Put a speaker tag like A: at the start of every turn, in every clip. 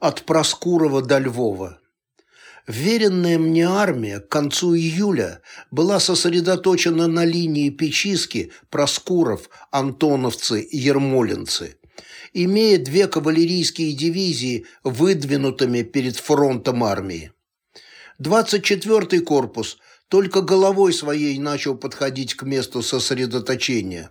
A: От Проскурова до Львова. Веренная мне армия к концу июля была сосредоточена на линии Печиски, Проскуров, Антоновцы, Ермолинцы, имея две кавалерийские дивизии выдвинутыми перед фронтом армии. 24-й корпус только головой своей начал подходить к месту сосредоточения.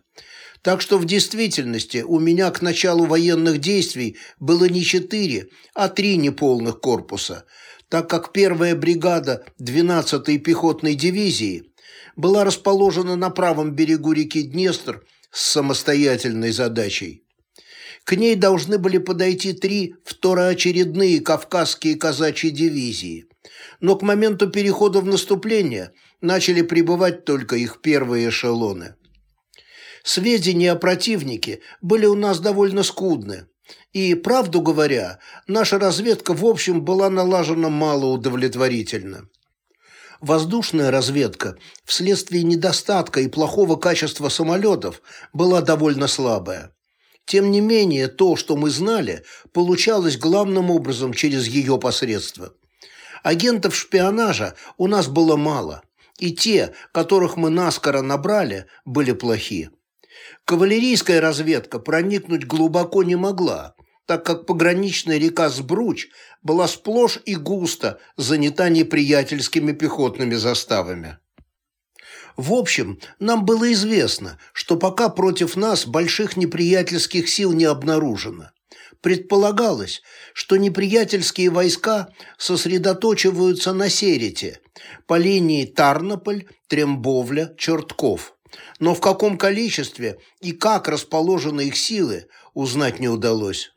A: Так что в действительности у меня к началу военных действий было не четыре, а три неполных корпуса – так как первая бригада 12-й пехотной дивизии была расположена на правом берегу реки Днестр с самостоятельной задачей. К ней должны были подойти три второочередные кавказские казачьи дивизии, но к моменту перехода в наступление начали прибывать только их первые эшелоны. Сведения о противнике были у нас довольно скудны, и, правду говоря, наша разведка в общем была налажена малоудовлетворительно. Воздушная разведка вследствие недостатка и плохого качества самолетов была довольно слабая. Тем не менее, то, что мы знали, получалось главным образом через ее посредство. Агентов шпионажа у нас было мало, и те, которых мы наскоро набрали, были плохие. Кавалерийская разведка проникнуть глубоко не могла, так как пограничная река Сбруч была сплошь и густо занята неприятельскими пехотными заставами. В общем, нам было известно, что пока против нас больших неприятельских сил не обнаружено. Предполагалось, что неприятельские войска сосредоточиваются на Серете, по линии Тарнополь, Трембовля, Чертков – но в каком количестве и как расположены их силы, узнать не удалось.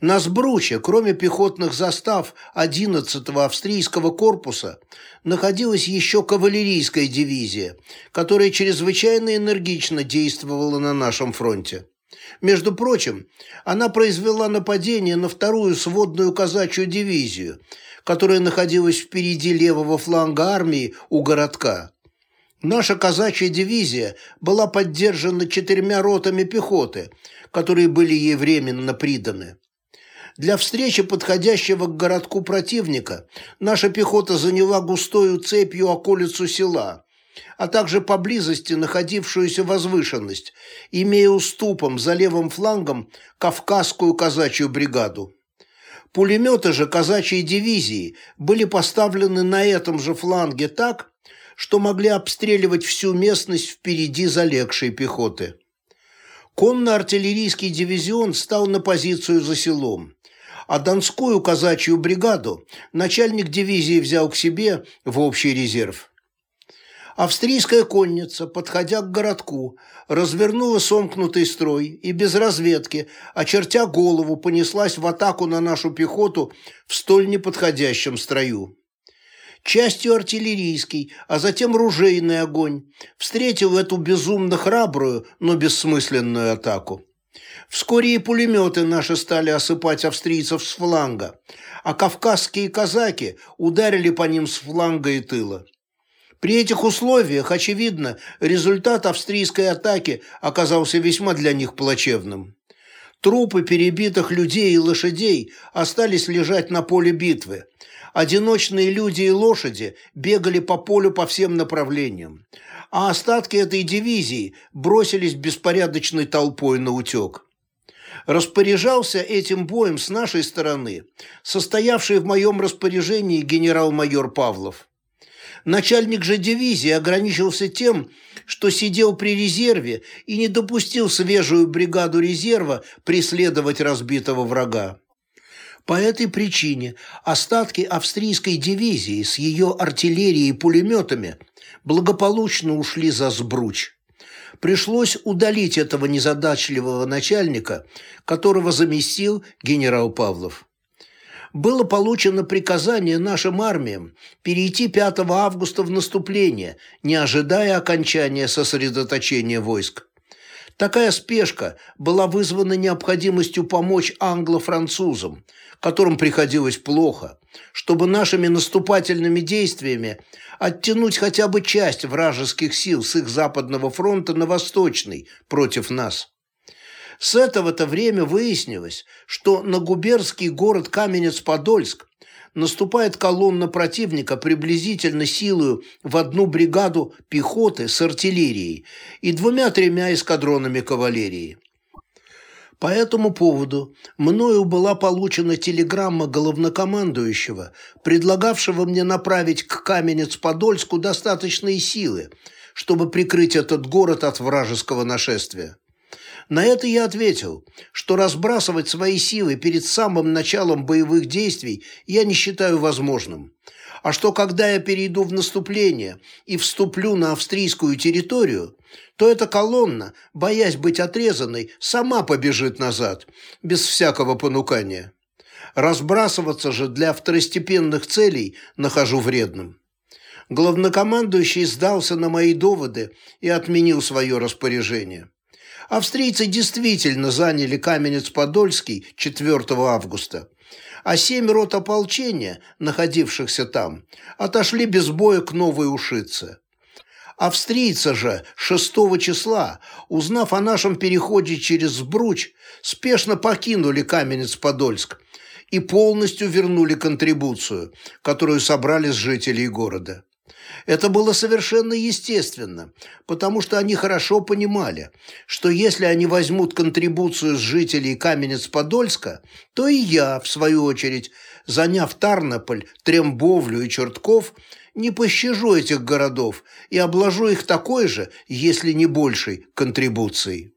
A: На Сбруче, кроме пехотных застав 11-го австрийского корпуса, находилась еще кавалерийская дивизия, которая чрезвычайно энергично действовала на нашем фронте. Между прочим, она произвела нападение на вторую сводную казачью дивизию, которая находилась впереди левого фланга армии у городка. Наша казачья дивизия была поддержана четырьмя ротами пехоты, которые были ей временно приданы. Для встречи подходящего к городку противника наша пехота заняла густою цепью околицу села, а также поблизости находившуюся возвышенность, имея уступом за левым флангом Кавказскую казачью бригаду. Пулеметы же казачьей дивизии были поставлены на этом же фланге так, что могли обстреливать всю местность впереди залегшей пехоты. Конно-артиллерийский дивизион стал на позицию за селом, а Донскую казачью бригаду начальник дивизии взял к себе в общий резерв. Австрийская конница, подходя к городку, развернула сомкнутый строй и без разведки, очертя голову, понеслась в атаку на нашу пехоту в столь неподходящем строю частью артиллерийский, а затем ружейный огонь, встретил эту безумно храбрую, но бессмысленную атаку. Вскоре и пулеметы наши стали осыпать австрийцев с фланга, а кавказские казаки ударили по ним с фланга и тыла. При этих условиях, очевидно, результат австрийской атаки оказался весьма для них плачевным. Трупы перебитых людей и лошадей остались лежать на поле битвы, Одиночные люди и лошади бегали по полю по всем направлениям, а остатки этой дивизии бросились беспорядочной толпой на утек. Распоряжался этим боем с нашей стороны состоявший в моем распоряжении генерал-майор Павлов. Начальник же дивизии ограничился тем, что сидел при резерве и не допустил свежую бригаду резерва преследовать разбитого врага. По этой причине остатки австрийской дивизии с ее артиллерией и пулеметами благополучно ушли за Сбруч. Пришлось удалить этого незадачливого начальника, которого заместил генерал Павлов. Было получено приказание нашим армиям перейти 5 августа в наступление, не ожидая окончания сосредоточения войск. Такая спешка была вызвана необходимостью помочь англо-французам, которым приходилось плохо, чтобы нашими наступательными действиями оттянуть хотя бы часть вражеских сил с их западного фронта на восточный против нас. С этого-то время выяснилось, что на губернский город Каменец-Подольск наступает колонна противника приблизительно силою в одну бригаду пехоты с артиллерией и двумя-тремя эскадронами кавалерии. По этому поводу мною была получена телеграмма головнокомандующего, предлагавшего мне направить к Каменец-Подольску достаточные силы, чтобы прикрыть этот город от вражеского нашествия. На это я ответил, что разбрасывать свои силы перед самым началом боевых действий я не считаю возможным, а что когда я перейду в наступление и вступлю на австрийскую территорию, то эта колонна, боясь быть отрезанной, сама побежит назад, без всякого понукания. Разбрасываться же для второстепенных целей нахожу вредным. Главнокомандующий сдался на мои доводы и отменил свое распоряжение. Австрийцы действительно заняли Каменец-Подольский 4 августа, а семь рот ополчения, находившихся там, отошли без боя к Новой Ушице. Австрийцы же 6 числа, узнав о нашем переходе через Сбруч, спешно покинули Каменец-Подольск и полностью вернули контрибуцию, которую собрали с жителей города. Это было совершенно естественно, потому что они хорошо понимали, что если они возьмут контрибуцию с жителей Каменец-Подольска, то и я, в свою очередь, заняв Тарнополь, Трембовлю и Чертков, не пощажу этих городов и обложу их такой же, если не большей, контрибуцией.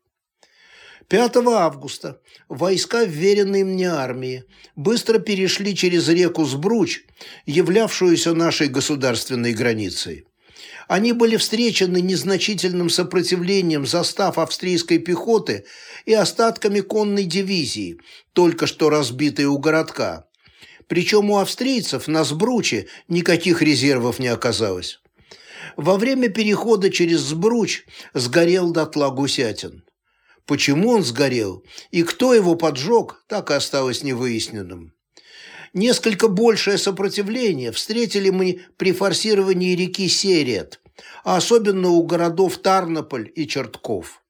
A: 5 августа войска вверенной мне армии быстро перешли через реку Сбруч, являвшуюся нашей государственной границей. Они были встречены незначительным сопротивлением застав австрийской пехоты и остатками конной дивизии, только что разбитой у городка. Причем у австрийцев на Сбруче никаких резервов не оказалось. Во время перехода через Сбруч сгорел дотла Гусятин. Почему он сгорел и кто его поджег, так и осталось невыясненным. Несколько большее сопротивление встретили мы при форсировании реки Серет, а особенно у городов Тарнополь и Чертков.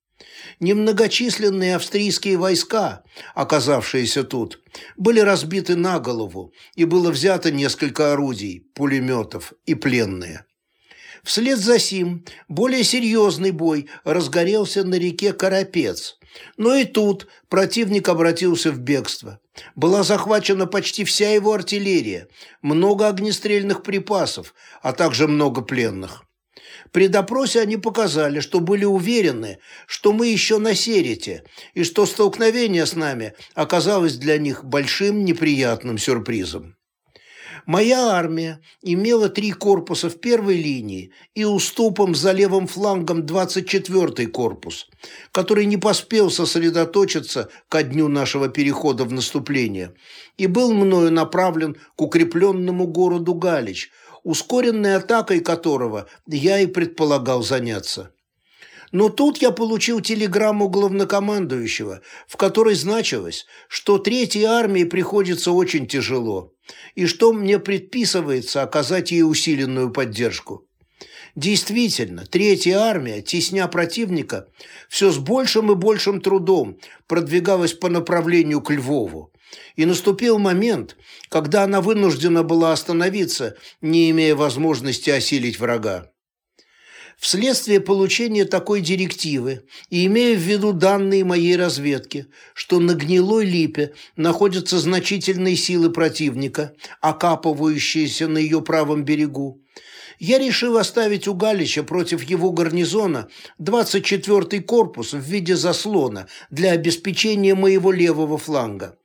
A: Немногочисленные австрийские войска, оказавшиеся тут, были разбиты на голову, и было взято несколько орудий, пулеметов и пленные. Вслед за сим более серьезный бой разгорелся на реке Карапец. Но и тут противник обратился в бегство. Была захвачена почти вся его артиллерия, много огнестрельных припасов, а также много пленных. При допросе они показали, что были уверены, что мы еще на Серете, и что столкновение с нами оказалось для них большим неприятным сюрпризом. Моя армия имела три корпуса в первой линии и уступом за левым флангом 24-й корпус, который не поспел сосредоточиться ко дню нашего перехода в наступление и был мною направлен к укрепленному городу Галич, ускоренной атакой которого я и предполагал заняться. Но тут я получил телеграмму главнокомандующего, в которой значилось, что Третьей армии приходится очень тяжело, и что мне предписывается оказать ей усиленную поддержку. Действительно, Третья армия, тесня противника, все с большим и большим трудом продвигалась по направлению к Львову. И наступил момент, когда она вынуждена была остановиться, не имея возможности осилить врага. Вследствие получения такой директивы и имея в виду данные моей разведки, что на гнилой липе находятся значительные силы противника, окапывающиеся на ее правом берегу, я решил оставить у Галича против его гарнизона 24-й корпус в виде заслона для обеспечения моего левого фланга,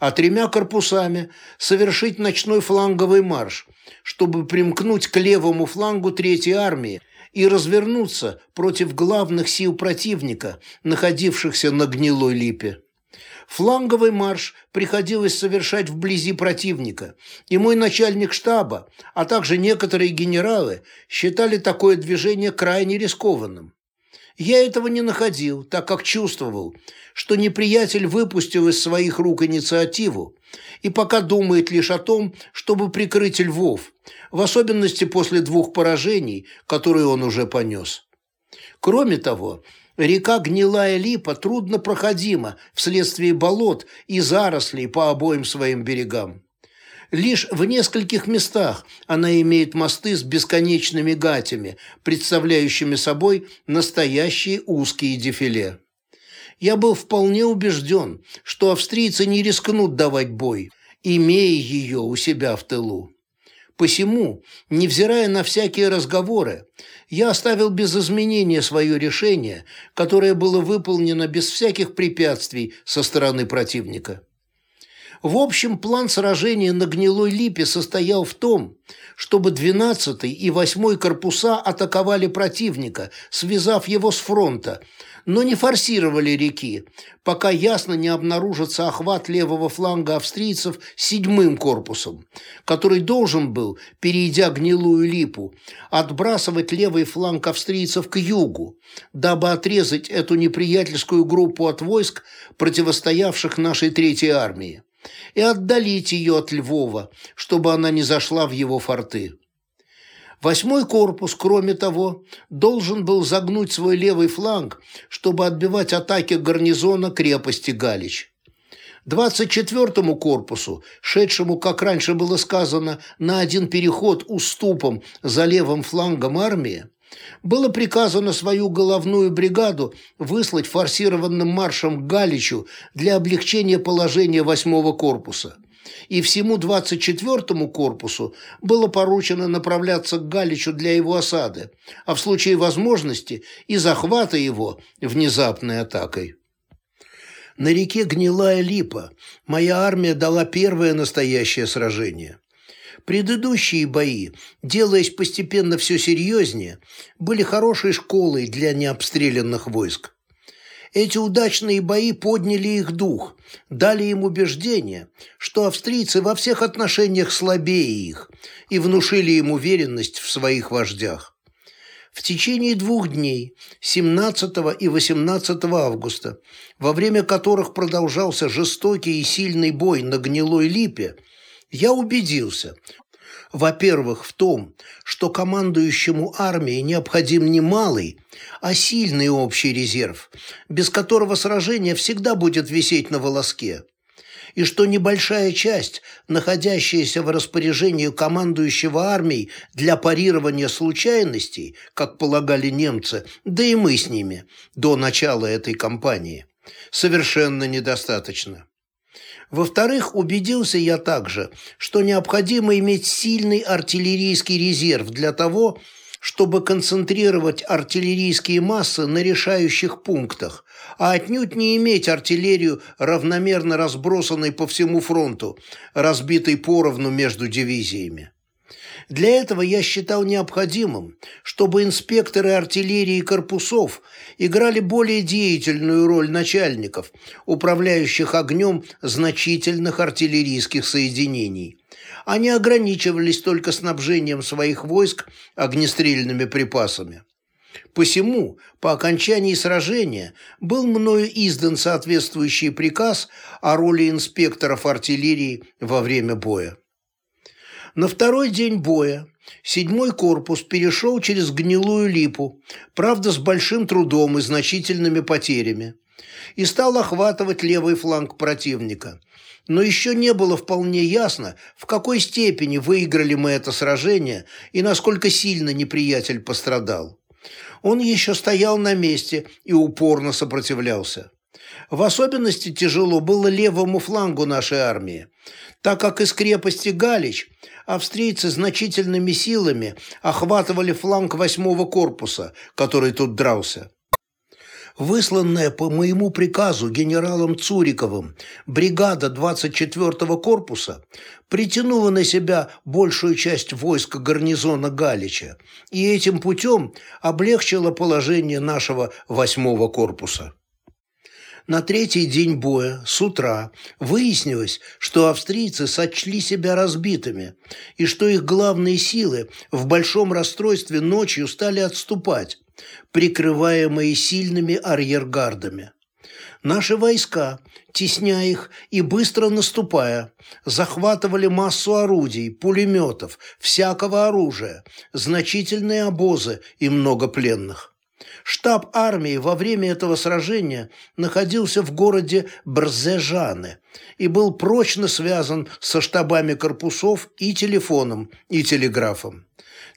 A: а тремя корпусами совершить ночной фланговый марш, чтобы примкнуть к левому флангу Третьей армии и развернуться против главных сил противника, находившихся на гнилой липе. Фланговый марш приходилось совершать вблизи противника, и мой начальник штаба, а также некоторые генералы считали такое движение крайне рискованным. Я этого не находил, так как чувствовал, что неприятель выпустил из своих рук инициативу и пока думает лишь о том, чтобы прикрыть Львов, в особенности после двух поражений, которые он уже понес. Кроме того, Река Гнилая Липа труднопроходима вследствие болот и зарослей по обоим своим берегам. Лишь в нескольких местах она имеет мосты с бесконечными гатями, представляющими собой настоящие узкие дефиле. Я был вполне убежден, что австрийцы не рискнут давать бой, имея ее у себя в тылу. Посему, невзирая на всякие разговоры, я оставил без изменения свое решение, которое было выполнено без всяких препятствий со стороны противника. В общем, план сражения на Гнилой Липе состоял в том, чтобы 12-й и 8-й корпуса атаковали противника, связав его с фронта, но не форсировали реки, пока ясно не обнаружится охват левого фланга австрийцев седьмым корпусом, который должен был, перейдя Гнилую Липу, отбрасывать левый фланг австрийцев к югу, дабы отрезать эту неприятельскую группу от войск, противостоявших нашей Третьей армии и отдалить ее от Львова, чтобы она не зашла в его форты. Восьмой корпус, кроме того, должен был загнуть свой левый фланг, чтобы отбивать атаки гарнизона крепости Галич. 24-му корпусу, шедшему, как раньше было сказано, на один переход уступом за левым флангом армии, было приказано свою головную бригаду выслать форсированным маршем к Галичу для облегчения положения восьмого корпуса. И всему 24-му корпусу было поручено направляться к Галичу для его осады, а в случае возможности и захвата его внезапной атакой. На реке Гнилая Липа моя армия дала первое настоящее сражение. Предыдущие бои, делаясь постепенно все серьезнее, были хорошей школой для необстрелянных войск. Эти удачные бои подняли их дух, дали им убеждение, что австрийцы во всех отношениях слабее их, и внушили им уверенность в своих вождях. В течение двух дней, 17 и 18 августа, во время которых продолжался жестокий и сильный бой на гнилой липе, я убедился, во-первых, в том, что командующему армией необходим не малый, а сильный общий резерв, без которого сражение всегда будет висеть на волоске, и что небольшая часть, находящаяся в распоряжении командующего армией для парирования случайностей, как полагали немцы, да и мы с ними, до начала этой кампании, совершенно недостаточно. Во-вторых, убедился я также, что необходимо иметь сильный артиллерийский резерв для того, чтобы концентрировать артиллерийские массы на решающих пунктах, а отнюдь не иметь артиллерию равномерно разбросанной по всему фронту, разбитой поровну между дивизиями. Для этого я считал необходимым, чтобы инспекторы артиллерии корпусов играли более деятельную роль начальников, управляющих огнем значительных артиллерийских соединений. Они ограничивались только снабжением своих войск огнестрельными припасами. Посему, по окончании сражения, был мною издан соответствующий приказ о роли инспекторов артиллерии во время боя. На второй день боя седьмой корпус перешел через гнилую липу, правда с большим трудом и значительными потерями, и стал охватывать левый фланг противника. Но еще не было вполне ясно, в какой степени выиграли мы это сражение и насколько сильно неприятель пострадал. Он еще стоял на месте и упорно сопротивлялся. В особенности тяжело было левому флангу нашей армии, так как из крепости Галич австрийцы значительными силами охватывали фланг восьмого корпуса, который тут дрался. Высланная по моему приказу генералом Цуриковым бригада 24-го корпуса притянула на себя большую часть войска гарнизона Галича и этим путем облегчила положение нашего восьмого корпуса. На третий день боя, с утра, выяснилось, что австрийцы сочли себя разбитыми, и что их главные силы в большом расстройстве ночью стали отступать, прикрываемые сильными арьергардами. Наши войска, тесня их и быстро наступая, захватывали массу орудий, пулеметов, всякого оружия, значительные обозы и много пленных. Штаб армии во время этого сражения находился в городе Брзежаны и был прочно связан со штабами корпусов и телефоном, и телеграфом.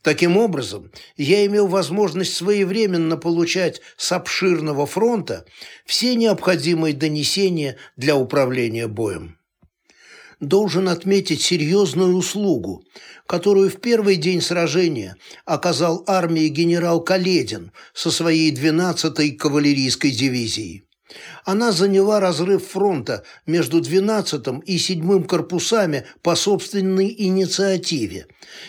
A: Таким образом, я имел возможность своевременно получать с обширного фронта все необходимые донесения для управления боем. Должен отметить серьезную услугу, которую в первый день сражения оказал армии генерал Каледин со своей 12-й кавалерийской дивизией. Она заняла разрыв фронта между 12-м и 7-м корпусами по собственной инициативе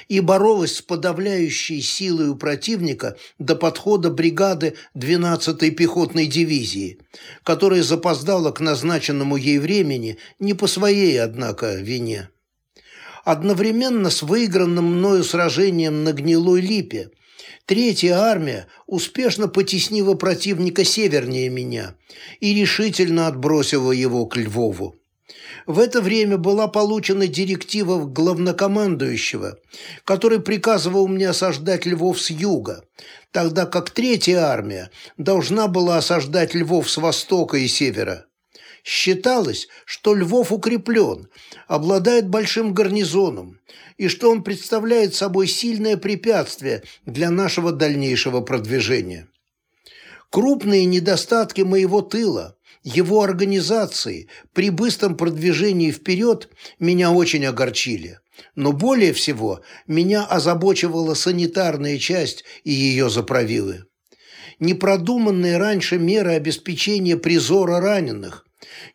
A: и боролась с подавляющей силой у противника до подхода бригады 12-й пехотной дивизии, которая запоздала к назначенному ей времени не по своей, однако, вине. Одновременно с выигранным мною сражением на Гнилой Липе – Третья армия успешно потеснила противника севернее меня и решительно отбросила его к Львову. В это время была получена директива главнокомандующего, который приказывал мне осаждать Львов с юга, тогда как Третья армия должна была осаждать Львов с востока и севера. Считалось, что Львов укреплен, обладает большим гарнизоном, и что он представляет собой сильное препятствие для нашего дальнейшего продвижения. Крупные недостатки моего тыла, его организации при быстром продвижении вперед меня очень огорчили. Но более всего меня озабочивала санитарная часть и ее заправилы. Непродуманные раньше меры обеспечения призора раненых,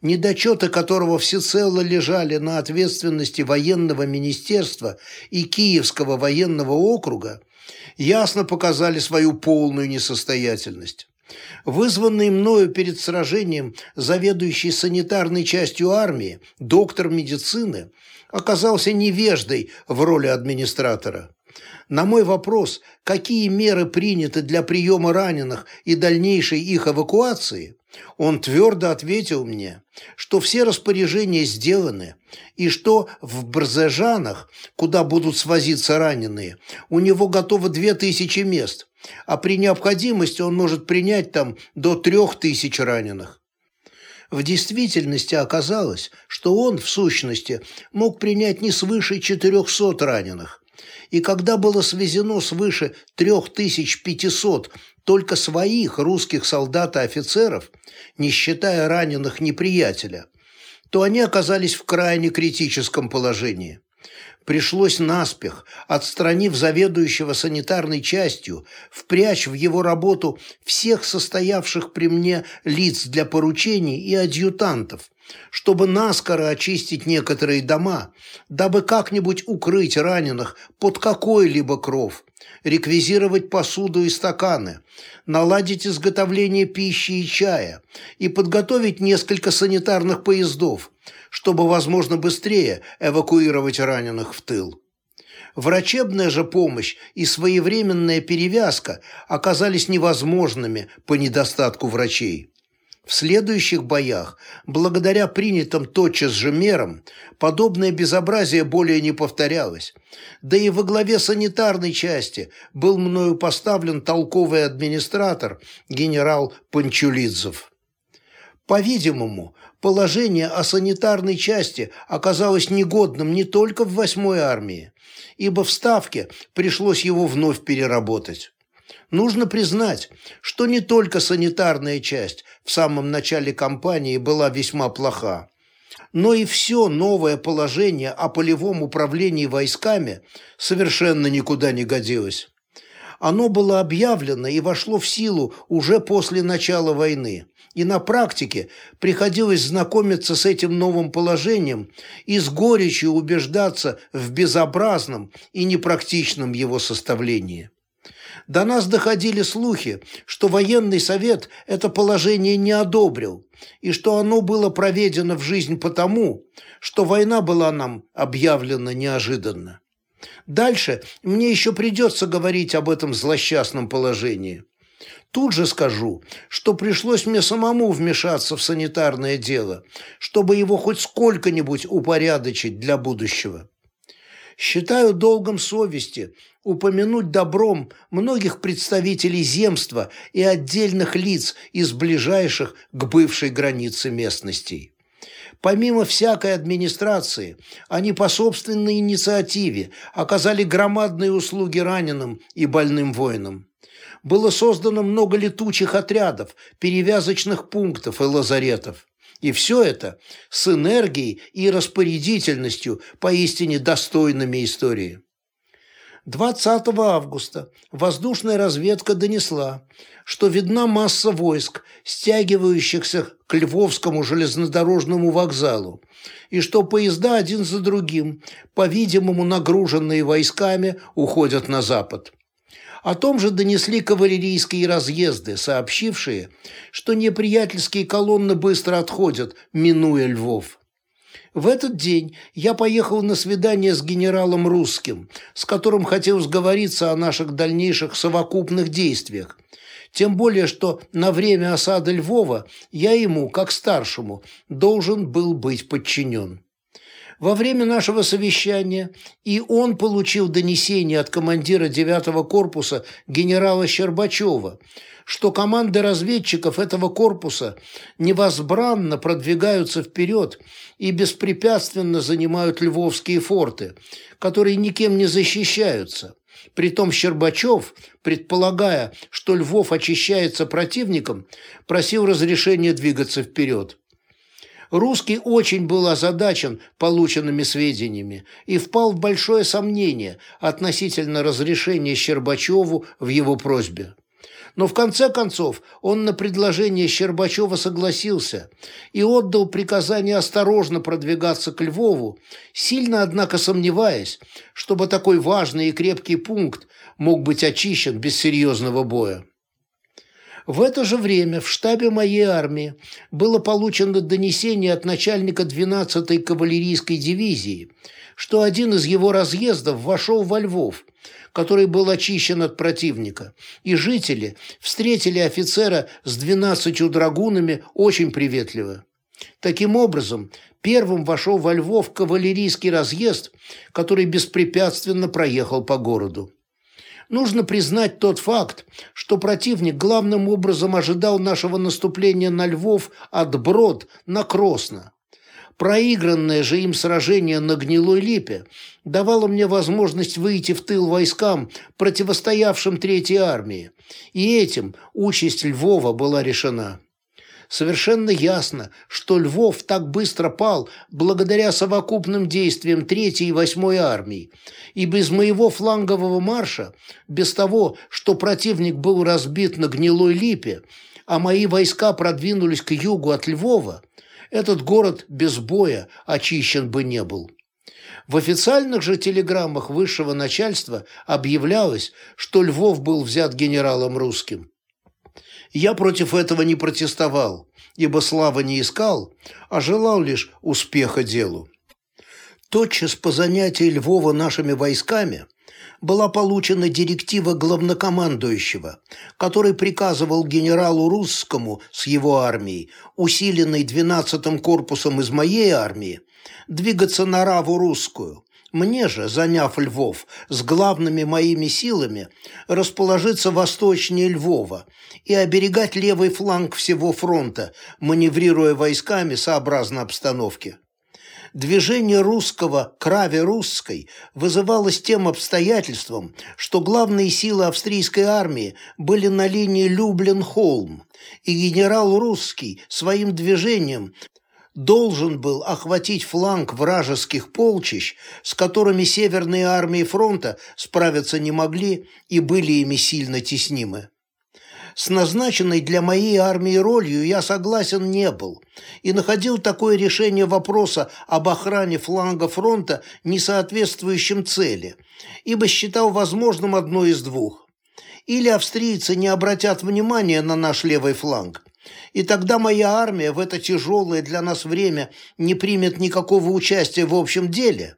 A: недочеты которого всецело лежали на ответственности военного министерства и Киевского военного округа, ясно показали свою полную несостоятельность. Вызванный мною перед сражением заведующий санитарной частью армии, доктор медицины, оказался невеждой в роли администратора. На мой вопрос, какие меры приняты для приема раненых и дальнейшей их эвакуации, он твердо ответил мне, что все распоряжения сделаны, и что в Брзежанах, куда будут свозиться раненые, у него готово две тысячи мест, а при необходимости он может принять там до трех тысяч раненых. В действительности оказалось, что он, в сущности, мог принять не свыше 400 раненых, и когда было свезено свыше 3500 только своих русских солдат и офицеров, не считая раненых неприятеля, то они оказались в крайне критическом положении. Пришлось наспех, отстранив заведующего санитарной частью, впрячь в его работу всех состоявших при мне лиц для поручений и адъютантов, чтобы наскоро очистить некоторые дома, дабы как-нибудь укрыть раненых под какой-либо кров, реквизировать посуду и стаканы, наладить изготовление пищи и чая и подготовить несколько санитарных поездов, чтобы, возможно, быстрее эвакуировать раненых в тыл. Врачебная же помощь и своевременная перевязка оказались невозможными по недостатку врачей. В следующих боях, благодаря принятым тотчас же мерам, подобное безобразие более не повторялось. Да и во главе санитарной части был мною поставлен толковый администратор генерал Панчулидзов. По-видимому, положение о санитарной части оказалось негодным не только в 8-й армии, ибо в Ставке пришлось его вновь переработать. Нужно признать, что не только санитарная часть в самом начале кампании была весьма плоха, но и все новое положение о полевом управлении войсками совершенно никуда не годилось. Оно было объявлено и вошло в силу уже после начала войны, и на практике приходилось знакомиться с этим новым положением и с горечью убеждаться в безобразном и непрактичном его составлении. До нас доходили слухи, что военный совет это положение не одобрил, и что оно было проведено в жизнь потому, что война была нам объявлена неожиданно. Дальше мне еще придется говорить об этом злосчастном положении. Тут же скажу, что пришлось мне самому вмешаться в санитарное дело, чтобы его хоть сколько-нибудь упорядочить для будущего. Считаю долгом совести упомянуть добром многих представителей земства и отдельных лиц из ближайших к бывшей границе местностей. Помимо всякой администрации, они по собственной инициативе оказали громадные услуги раненым и больным воинам. Было создано много летучих отрядов, перевязочных пунктов и лазаретов. И все это с энергией и распорядительностью, поистине достойными истории. 20 августа воздушная разведка донесла, что видна масса войск, стягивающихся к Львовскому железнодорожному вокзалу, и что поезда один за другим, по-видимому нагруженные войсками, уходят на запад. О том же донесли кавалерийские разъезды, сообщившие, что неприятельские колонны быстро отходят, минуя Львов. В этот день я поехал на свидание с генералом Русским, с которым хотел сговориться о наших дальнейших совокупных действиях. Тем более, что на время осады Львова я ему, как старшему, должен был быть подчинен. Во время нашего совещания и он получил донесение от командира 9-го корпуса генерала Щербачева, что команды разведчиков этого корпуса невозбранно продвигаются вперед и беспрепятственно занимают львовские форты, которые никем не защищаются. Притом Щербачев, предполагая, что Львов очищается противником, просил разрешения двигаться вперед. Русский очень был озадачен полученными сведениями и впал в большое сомнение относительно разрешения Щербачеву в его просьбе. Но в конце концов он на предложение Щербачева согласился и отдал приказание осторожно продвигаться к Львову, сильно, однако, сомневаясь, чтобы такой важный и крепкий пункт мог быть очищен без серьезного боя. В это же время в штабе моей армии было получено донесение от начальника 12-й кавалерийской дивизии, что один из его разъездов вошел во Львов, который был очищен от противника, и жители встретили офицера с 12 драгунами очень приветливо. Таким образом, первым вошел во Львов кавалерийский разъезд, который беспрепятственно проехал по городу. Нужно признать тот факт, что противник главным образом ожидал нашего наступления на Львов от Брод на Кросно. Проигранное же им сражение на Гнилой Липе давало мне возможность выйти в тыл войскам, противостоявшим Третьей армии, и этим участь Львова была решена. Совершенно ясно, что Львов так быстро пал благодаря совокупным действиям Третьей и Восьмой армий, и без моего флангового марша, без того, что противник был разбит на гнилой липе, а мои войска продвинулись к югу от Львова, этот город без боя очищен бы не был. В официальных же телеграммах высшего начальства объявлялось, что Львов был взят генералом русским. Я против этого не протестовал, ибо славы не искал, а желал лишь успеха делу. Тотчас по занятии Львова нашими войсками была получена директива главнокомандующего, который приказывал генералу Русскому с его армией, усиленной 12-м корпусом из моей армии, двигаться на Раву Русскую, мне же, заняв Львов с главными моими силами, расположиться восточнее Львова и оберегать левый фланг всего фронта, маневрируя войсками сообразно обстановке. Движение русского к Раве Русской вызывалось тем обстоятельством, что главные силы австрийской армии были на линии Люблин-Холм, и генерал Русский своим движением должен был охватить фланг вражеских полчищ, с которыми северные армии фронта справиться не могли и были ими сильно теснимы. С назначенной для моей армии ролью я согласен не был и находил такое решение вопроса об охране фланга фронта несоответствующим цели, ибо считал возможным одно из двух. Или австрийцы не обратят внимания на наш левый фланг, и тогда моя армия в это тяжелое для нас время не примет никакого участия в общем деле.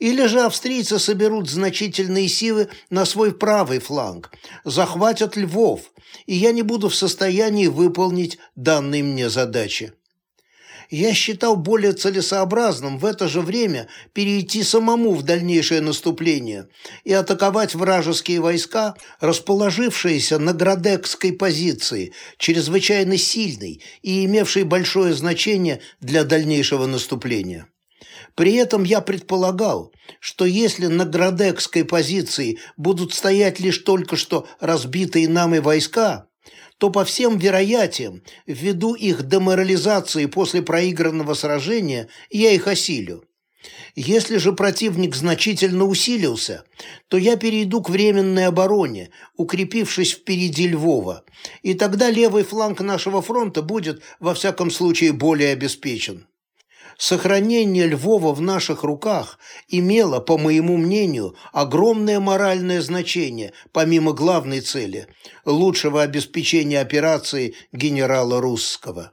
A: Или же австрийцы соберут значительные силы на свой правый фланг, захватят Львов, и я не буду в состоянии выполнить данные мне задачи. я считал более целесообразным в это же время перейти самому в дальнейшее наступление и атаковать вражеские войска, расположившиеся на Градекской позиции, чрезвычайно сильной и имевшей большое значение для дальнейшего наступления. При этом я предполагал, что если на Градекской позиции будут стоять лишь только что разбитые нами войска, то по всем вероятиям, ввиду их деморализации после проигранного сражения, я их осилю. Если же противник значительно усилился, то я перейду к временной обороне, укрепившись впереди Львова, и тогда левый фланг нашего фронта будет, во всяком случае, более обеспечен. Сохранение Львова в наших руках имело, по моему мнению, огромное моральное значение, помимо главной цели – лучшего обеспечения операции генерала Русского.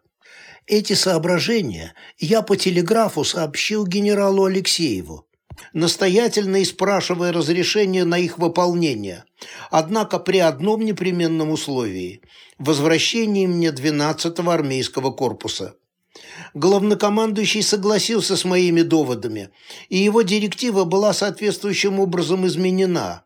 A: Эти соображения я по телеграфу сообщил генералу Алексееву, настоятельно и спрашивая разрешения на их выполнение, однако при одном непременном условии – возвращении мне 12-го армейского корпуса. Главнокомандующий согласился с моими доводами, и его директива была соответствующим образом изменена.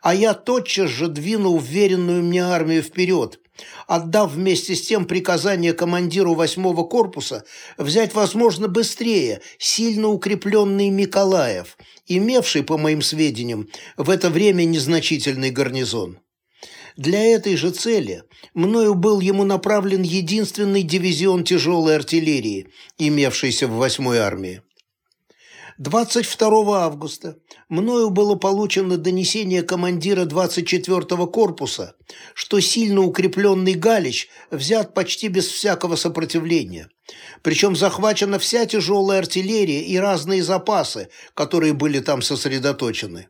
A: А я тотчас же двинул вверенную мне армию вперед, отдав вместе с тем приказание командиру восьмого корпуса взять, возможно, быстрее сильно укрепленный Миколаев, имевший, по моим сведениям, в это время незначительный гарнизон. Для этой же цели мною был ему направлен единственный дивизион тяжелой артиллерии, имевшийся в 8-й армии. 22 августа мною было получено донесение командира 24-го корпуса, что сильно укрепленный Галич взят почти без всякого сопротивления. Причем захвачена вся тяжелая артиллерия и разные запасы, которые были там сосредоточены.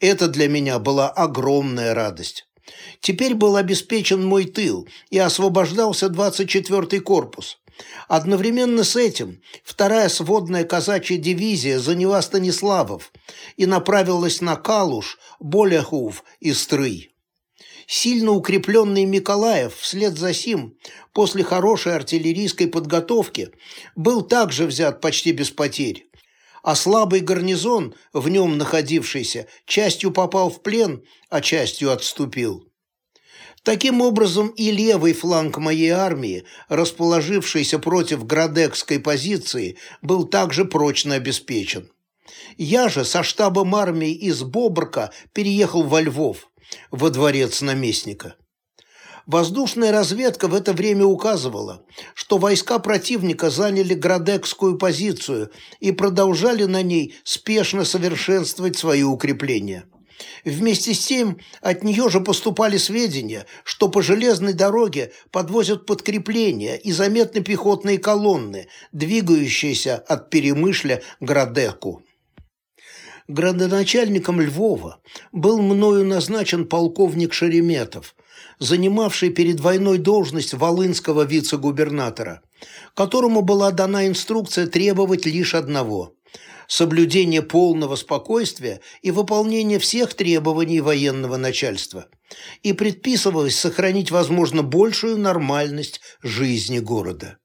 A: Это для меня была огромная радость. Теперь был обеспечен мой тыл и освобождался 24-й корпус. Одновременно с этим вторая сводная казачья дивизия заняла Станиславов и направилась на Калуш, Боляхув и Стрый. Сильно укрепленный Миколаев вслед за сим, после хорошей артиллерийской подготовки, был также взят почти без потерь а слабый гарнизон, в нем находившийся, частью попал в плен, а частью отступил. Таким образом, и левый фланг моей армии, расположившийся против Градекской позиции, был также прочно обеспечен. Я же со штабом армии из Бобрка переехал во Львов, во дворец наместника. Воздушная разведка в это время указывала, что войска противника заняли Градекскую позицию и продолжали на ней спешно совершенствовать свои укрепления. Вместе с тем от нее же поступали сведения, что по железной дороге подвозят подкрепления и заметны пехотные колонны, двигающиеся от Перемышля к Градеку. Градоначальником Львова был мною назначен полковник Шереметов, занимавший перед войной должность волынского вице-губернатора, которому была дана инструкция требовать лишь одного – соблюдение полного спокойствия и выполнение всех требований военного начальства, и предписывалось сохранить, возможно, большую нормальность жизни города.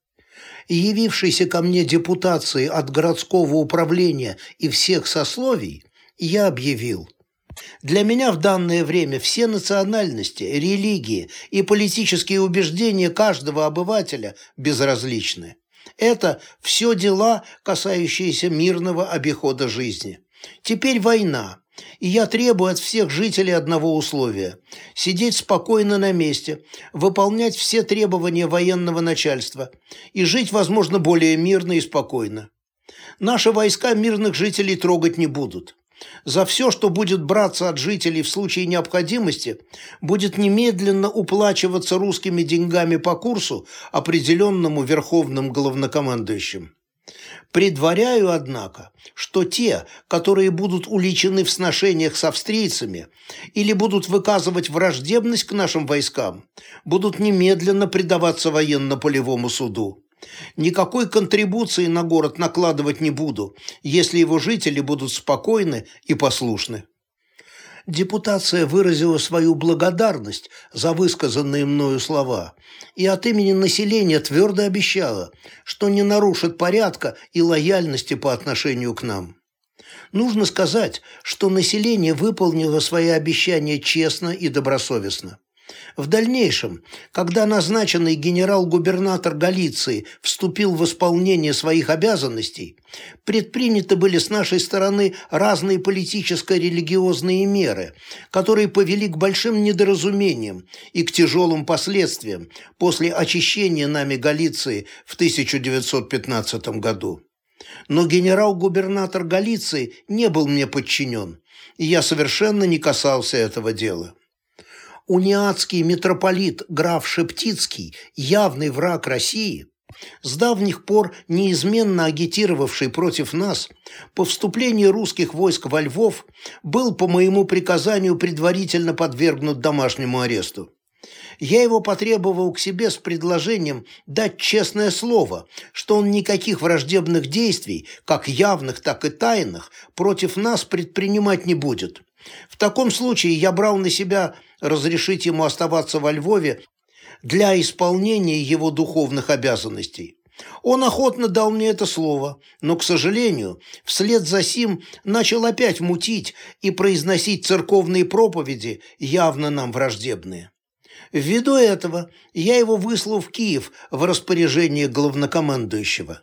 A: Явившийся ко мне депутации от городского управления и всех сословий, я объявил – для меня в данное время все национальности, религии и политические убеждения каждого обывателя безразличны. Это все дела, касающиеся мирного обихода жизни. Теперь война, и я требую от всех жителей одного условия – сидеть спокойно на месте, выполнять все требования военного начальства и жить, возможно, более мирно и спокойно. Наши войска мирных жителей трогать не будут. За все, что будет браться от жителей в случае необходимости, будет немедленно уплачиваться русскими деньгами по курсу, определенному верховным главнокомандующим. Предваряю, однако, что те, которые будут уличены в сношениях с австрийцами или будут выказывать враждебность к нашим войскам, будут немедленно предаваться военно-полевому суду. Никакой контрибуции на город накладывать не буду, если его жители будут спокойны и послушны. Депутация выразила свою благодарность за высказанные мною слова и от имени населения твердо обещала, что не нарушит порядка и лояльности по отношению к нам. Нужно сказать, что население выполнило свои обещания честно и добросовестно. В дальнейшем, когда назначенный генерал-губернатор Галиции вступил в исполнение своих обязанностей, предприняты были с нашей стороны разные политическо-религиозные меры, которые повели к большим недоразумениям и к тяжелым последствиям после очищения нами Галиции в 1915 году. Но генерал-губернатор Галиции не был мне подчинен, и я совершенно не касался этого дела униатский митрополит граф Шептицкий, явный враг России, с давних пор неизменно агитировавший против нас, по вступлении русских войск во Львов, был по моему приказанию предварительно подвергнут домашнему аресту. Я его потребовал к себе с предложением дать честное слово, что он никаких враждебных действий, как явных, так и тайных, против нас предпринимать не будет. В таком случае я брал на себя разрешить ему оставаться во Львове для исполнения его духовных обязанностей. Он охотно дал мне это слово, но, к сожалению, вслед за сим начал опять мутить и произносить церковные проповеди, явно нам враждебные. Ввиду этого я его выслал в Киев в распоряжение главнокомандующего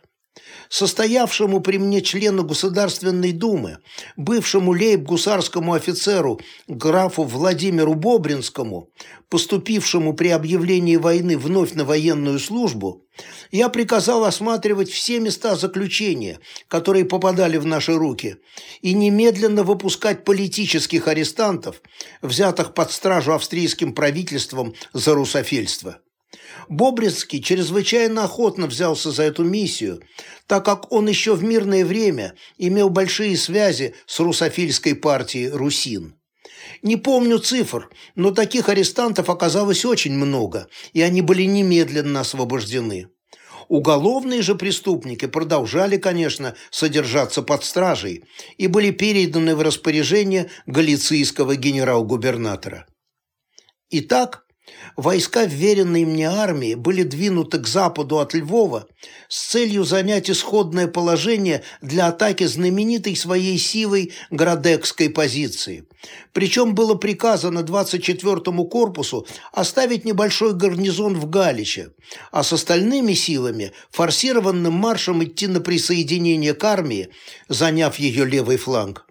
A: состоявшему при мне члену Государственной Думы, бывшему лейб-гусарскому офицеру графу Владимиру Бобринскому, поступившему при объявлении войны вновь на военную службу, я приказал осматривать все места заключения, которые попадали в наши руки, и немедленно выпускать политических арестантов, взятых под стражу австрийским правительством за русофильство. Бобринский чрезвычайно охотно взялся за эту миссию, так как он еще в мирное время имел большие связи с русофильской партией «Русин». Не помню цифр, но таких арестантов оказалось очень много, и они были немедленно освобождены. Уголовные же преступники продолжали, конечно, содержаться под стражей и были переданы в распоряжение галицийского генерал-губернатора. Итак, Войска вверенной мне армии были двинуты к западу от Львова с целью занять исходное положение для атаки знаменитой своей силой Градекской позиции. Причем было приказано 24-му корпусу оставить небольшой гарнизон в Галиче, а с остальными силами форсированным маршем идти на присоединение к армии, заняв ее левый фланг.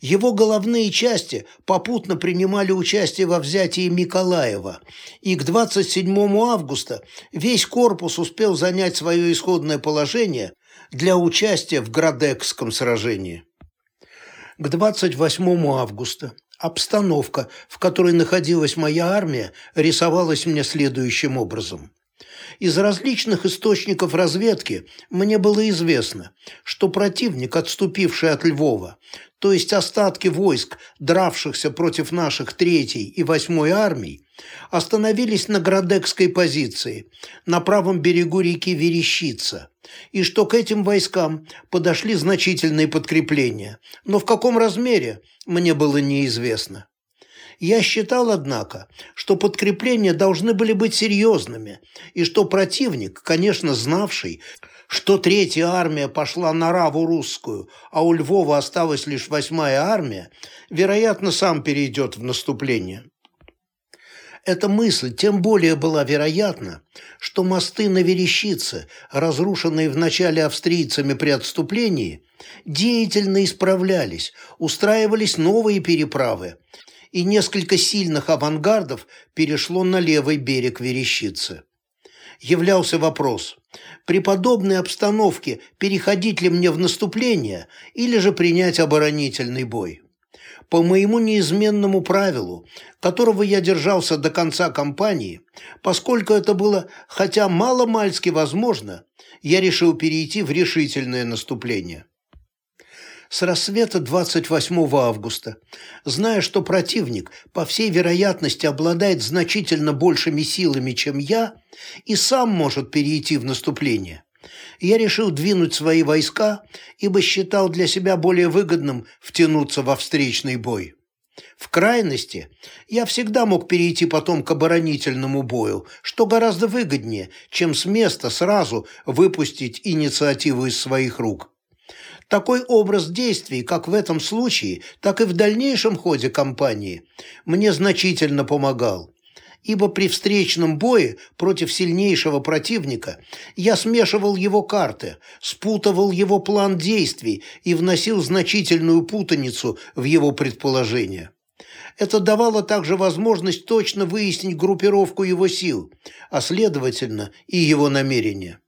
A: Его головные части попутно принимали участие во взятии Миколаева, и к 27 августа весь корпус успел занять свое исходное положение для участия в Градекском сражении. К 28 августа обстановка, в которой находилась моя армия, рисовалась мне следующим образом. Из различных источников разведки мне было известно, что противник, отступивший от Львова, то есть остатки войск, дравшихся против наших третьей и восьмой армий, остановились на Градекской позиции, на правом берегу реки Верещица, и что к этим войскам подошли значительные подкрепления, но в каком размере, мне было неизвестно. Я считал, однако, что подкрепления должны были быть серьезными, и что противник, конечно, знавший, что Третья армия пошла на Раву русскую, а у Львова осталась лишь Восьмая армия, вероятно, сам перейдет в наступление. Эта мысль тем более была вероятна, что мосты на Верещице, разрушенные вначале австрийцами при отступлении, деятельно исправлялись, устраивались новые переправы, и несколько сильных авангардов перешло на левый берег Верещицы. Являлся вопрос, при подобной обстановке переходить ли мне в наступление или же принять оборонительный бой. По моему неизменному правилу, которого я держался до конца кампании, поскольку это было хотя мало-мальски возможно, я решил перейти в решительное наступление с рассвета 28 августа, зная, что противник, по всей вероятности, обладает значительно большими силами, чем я, и сам может перейти в наступление. Я решил двинуть свои войска, ибо считал для себя более выгодным втянуться во встречный бой. В крайности я всегда мог перейти потом к оборонительному бою, что гораздо выгоднее, чем с места сразу выпустить инициативу из своих рук. Такой образ действий, как в этом случае, так и в дальнейшем ходе кампании, мне значительно помогал ибо при встречном бое против сильнейшего противника я смешивал его карты, спутывал его план действий и вносил значительную путаницу в его предположения. Это давало также возможность точно выяснить группировку его сил, а следовательно и его намерения.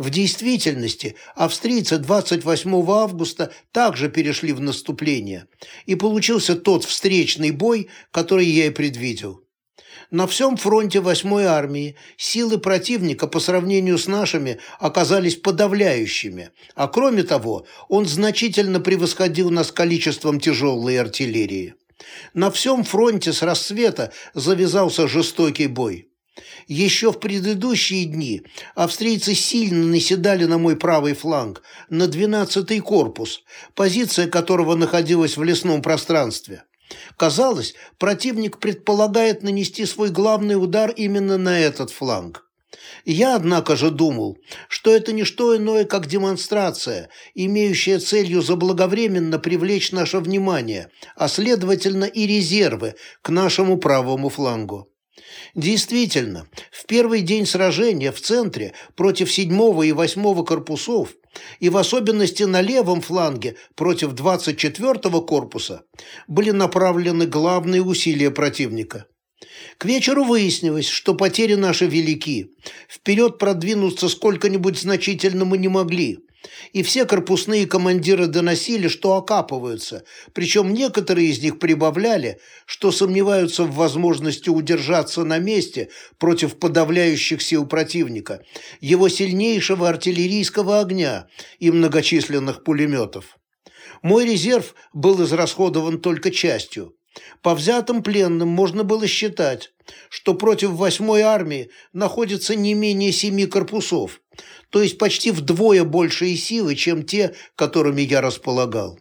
A: В действительности австрийцы 28 августа также перешли в наступление, и получился тот встречный бой, который я и предвидел. На всем фронте 8-й армии силы противника по сравнению с нашими оказались подавляющими, а кроме того, он значительно превосходил нас количеством тяжелой артиллерии. На всем фронте с рассвета завязался жестокий бой. Еще в предыдущие дни австрийцы сильно наседали на мой правый фланг, на 12-й корпус, позиция которого находилась в лесном пространстве. Казалось, противник предполагает нанести свой главный удар именно на этот фланг. Я, однако же, думал, что это не что иное, как демонстрация, имеющая целью заблаговременно привлечь наше внимание, а следовательно и резервы к нашему правому флангу. Действительно, в первый день сражения в центре против 7 и 8 корпусов и в особенности на левом фланге против 24-го корпуса были направлены главные усилия противника. К вечеру выяснилось, что потери наши велики. Вперед продвинуться сколько-нибудь значительно мы не могли – и все корпусные командиры доносили, что окапываются, причем некоторые из них прибавляли, что сомневаются в возможности удержаться на месте против подавляющих сил противника, его сильнейшего артиллерийского огня и многочисленных пулеметов. Мой резерв был израсходован только частью. По взятым пленным можно было считать, что против восьмой армии находится не менее семи корпусов, то есть почти вдвое большие силы, чем те, которыми я располагал.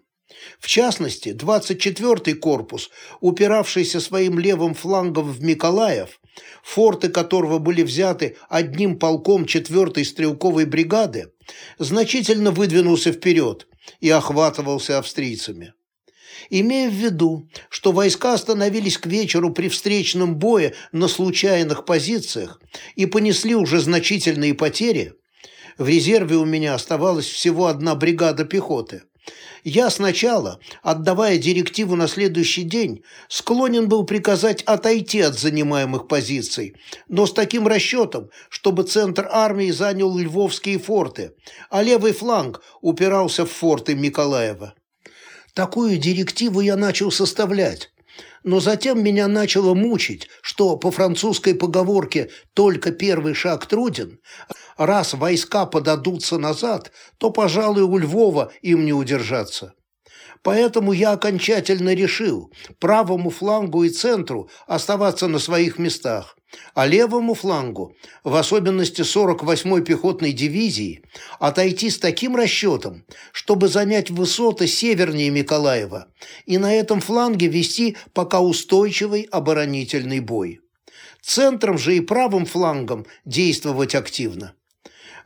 A: В частности, 24-й корпус, упиравшийся своим левым флангом в Миколаев, форты которого были взяты одним полком 4-й стрелковой бригады, значительно выдвинулся вперед и охватывался австрийцами имея в виду, что войска остановились к вечеру при встречном бое на случайных позициях и понесли уже значительные потери, в резерве у меня оставалась всего одна бригада пехоты. Я сначала, отдавая директиву на следующий день, склонен был приказать отойти от занимаемых позиций, но с таким расчетом, чтобы центр армии занял львовские форты, а левый фланг упирался в форты Николаева. Такую директиву я начал составлять, но затем меня начало мучить, что по французской поговорке «только первый шаг труден», раз войска подадутся назад, то, пожалуй, у Львова им не удержаться. Поэтому я окончательно решил правому флангу и центру оставаться на своих местах, а левому флангу, в особенности 48-й пехотной дивизии, отойти с таким расчетом, чтобы занять высоты севернее Миколаева и на этом фланге вести пока устойчивый оборонительный бой. Центром же и правым флангом действовать активно.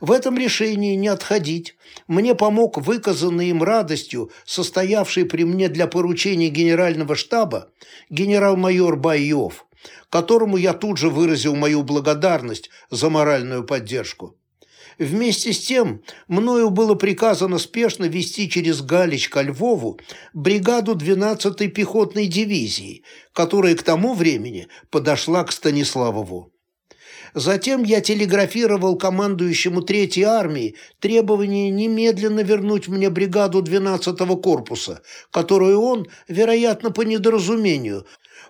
A: В этом решении не отходить мне помог выказанный им радостью состоявший при мне для поручения генерального штаба генерал-майор Байев, которому я тут же выразил мою благодарность за моральную поддержку. Вместе с тем, мною было приказано спешно вести через Галич ко Львову бригаду 12-й пехотной дивизии, которая к тому времени подошла к Станиславову. Затем я телеграфировал командующему Третьей армии требование немедленно вернуть мне бригаду 12-го корпуса, которую он, вероятно, по недоразумению,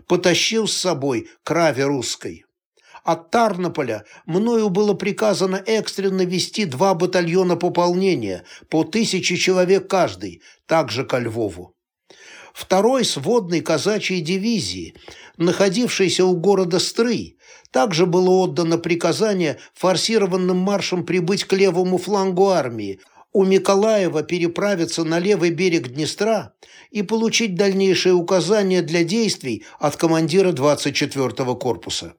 A: потащил с собой к Раве Русской. От Тарнополя мною было приказано экстренно вести два батальона пополнения, по тысяче человек каждый, также ко Львову. Второй сводной казачьей дивизии, находившейся у города Стрый, также было отдано приказание форсированным маршем прибыть к левому флангу армии, у Николаева переправиться на левый берег Днестра и получить дальнейшие указания для действий от командира 24-го корпуса.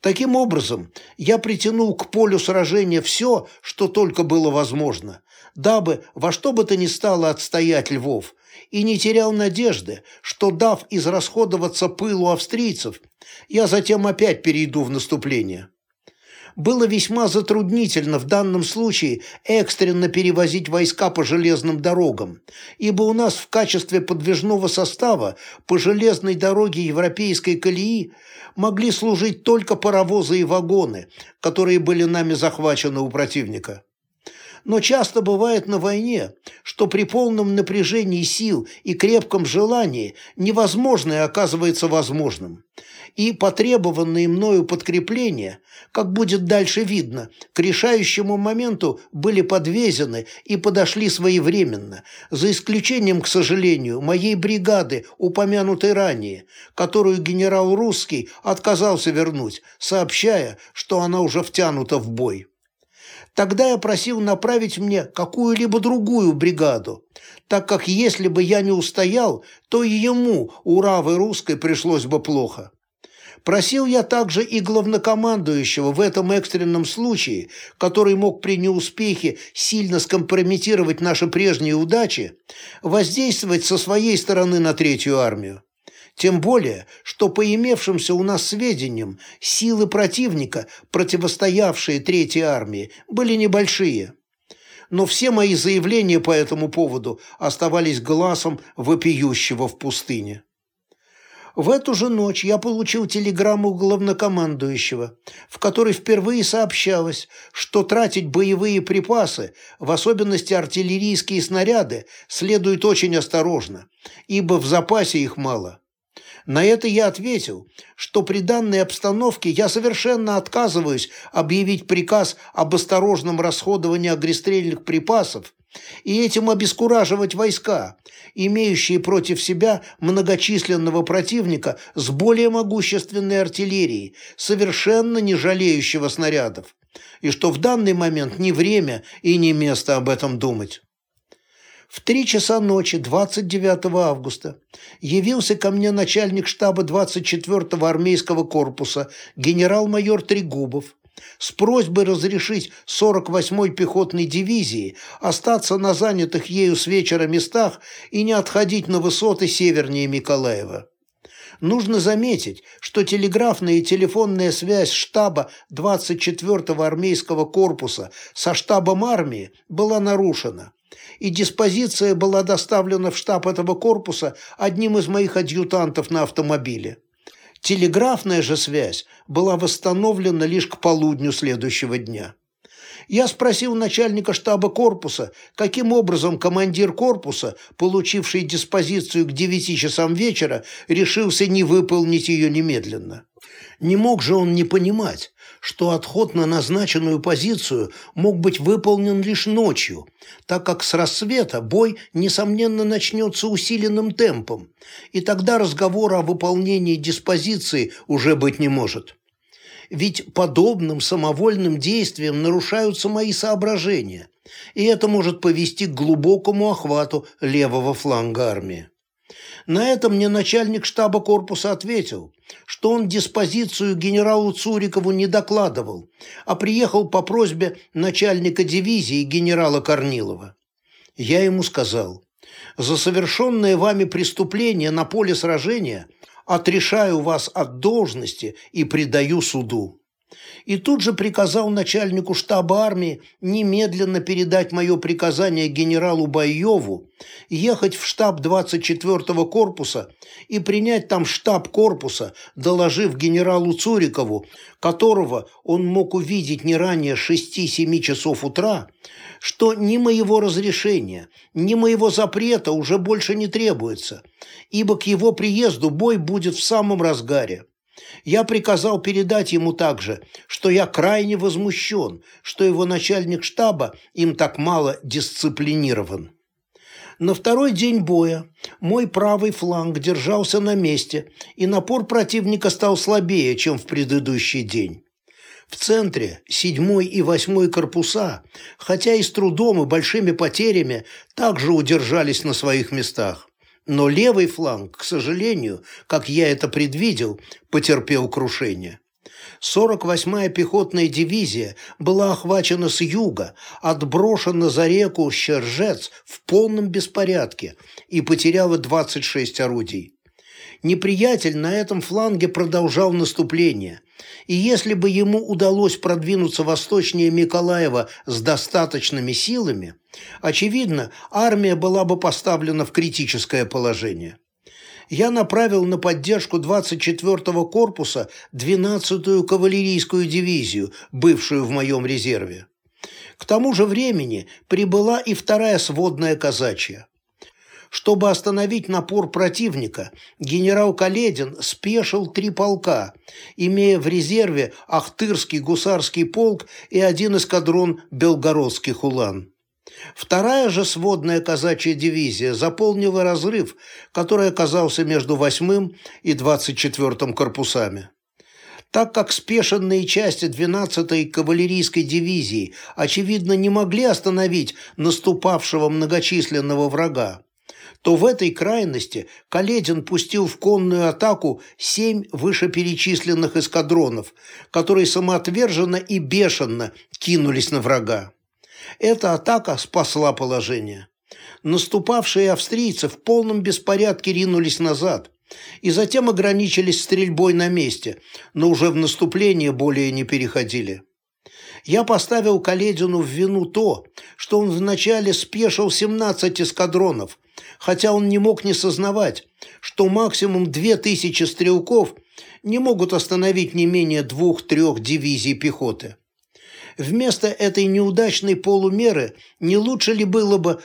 A: Таким образом, я притянул к полю сражения все, что только было возможно, дабы во что бы то ни стало отстоять Львов, и не терял надежды, что, дав израсходоваться пылу австрийцев, я затем опять перейду в наступление. Было весьма затруднительно в данном случае экстренно перевозить войска по железным дорогам, ибо у нас в качестве подвижного состава по железной дороге европейской колеи могли служить только паровозы и вагоны, которые были нами захвачены у противника. Но часто бывает на войне, что при полном напряжении сил и крепком желании невозможное оказывается возможным. И потребованные мною подкрепления, как будет дальше видно, к решающему моменту были подвезены и подошли своевременно, за исключением, к сожалению, моей бригады, упомянутой ранее, которую генерал Русский отказался вернуть, сообщая, что она уже втянута в бой. Тогда я просил направить мне какую-либо другую бригаду, так как если бы я не устоял, то и ему, уравы русской, пришлось бы плохо. Просил я также и главнокомандующего в этом экстренном случае, который мог при неуспехе сильно скомпрометировать наши прежние удачи, воздействовать со своей стороны на Третью армию. Тем более, что по имевшимся у нас сведениям, силы противника, противостоявшие Третьей армии, были небольшие. Но все мои заявления по этому поводу оставались глазом вопиющего в пустыне. В эту же ночь я получил телеграмму главнокомандующего, в которой впервые сообщалось, что тратить боевые припасы, в особенности артиллерийские снаряды, следует очень осторожно, ибо в запасе их мало. На это я ответил, что при данной обстановке я совершенно отказываюсь объявить приказ об осторожном расходовании огнестрельных припасов и этим обескураживать войска, имеющие против себя многочисленного противника с более могущественной артиллерией, совершенно не жалеющего снарядов, и что в данный момент не время и не место об этом думать. В три часа ночи 29 августа явился ко мне начальник штаба 24-го армейского корпуса генерал-майор Трегубов с просьбой разрешить 48-й пехотной дивизии остаться на занятых ею с вечера местах и не отходить на высоты севернее Николаева. Нужно заметить, что телеграфная и телефонная связь штаба 24-го армейского корпуса со штабом армии была нарушена и диспозиция была доставлена в штаб этого корпуса одним из моих адъютантов на автомобиле. Телеграфная же связь была восстановлена лишь к полудню следующего дня. Я спросил начальника штаба корпуса, каким образом командир корпуса, получивший диспозицию к 9 часам вечера, решился не выполнить ее немедленно. Не мог же он не понимать, что отход на назначенную позицию мог быть выполнен лишь ночью, так как с рассвета бой, несомненно, начнется усиленным темпом, и тогда разговора о выполнении диспозиции уже быть не может. Ведь подобным самовольным действием нарушаются мои соображения, и это может повести к глубокому охвату левого фланга армии. На это мне начальник штаба корпуса ответил, что он диспозицию генералу Цурикову не докладывал, а приехал по просьбе начальника дивизии генерала Корнилова. Я ему сказал, за совершенное вами преступление на поле сражения отрешаю вас от должности и предаю суду и тут же приказал начальнику штаба армии немедленно передать мое приказание генералу Байеву ехать в штаб 24-го корпуса и принять там штаб корпуса, доложив генералу Цурикову, которого он мог увидеть не ранее 6-7 часов утра, что ни моего разрешения, ни моего запрета уже больше не требуется, ибо к его приезду бой будет в самом разгаре. Я приказал передать ему также, что я крайне возмущен, что его начальник штаба им так мало дисциплинирован. На второй день боя мой правый фланг держался на месте, и напор противника стал слабее, чем в предыдущий день. В центре 7 и 8 корпуса, хотя и с трудом и большими потерями, также удержались на своих местах. Но левый фланг, к сожалению, как я это предвидел, потерпел крушение. 48-я пехотная дивизия была охвачена с юга, отброшена за реку Щержец в полном беспорядке и потеряла 26 орудий. Неприятель на этом фланге продолжал наступление, и если бы ему удалось продвинуться восточнее Миколаева с достаточными силами, очевидно, армия была бы поставлена в критическое положение я направил на поддержку 24-го корпуса 12-ю кавалерийскую дивизию, бывшую в моем резерве. К тому же времени прибыла и вторая сводная казачья. Чтобы остановить напор противника, генерал Каледин спешил три полка, имея в резерве Ахтырский гусарский полк и один эскадрон белгородских улан. Вторая же сводная казачья дивизия заполнила разрыв, который оказался между 8 и 24 корпусами. Так как спешенные части 12-й кавалерийской дивизии, очевидно, не могли остановить наступавшего многочисленного врага, то в этой крайности Каледин пустил в конную атаку семь вышеперечисленных эскадронов, которые самоотверженно и бешено кинулись на врага. Эта атака спасла положение. Наступавшие австрийцы в полном беспорядке ринулись назад и затем ограничились стрельбой на месте, но уже в наступление более не переходили. Я поставил Каледину в вину то, что он вначале спешил 17 эскадронов, хотя он не мог не сознавать, что максимум 2000 стрелков не могут остановить не менее двух-трех дивизий пехоты. Вместо этой неудачной полумеры не лучше ли было бы,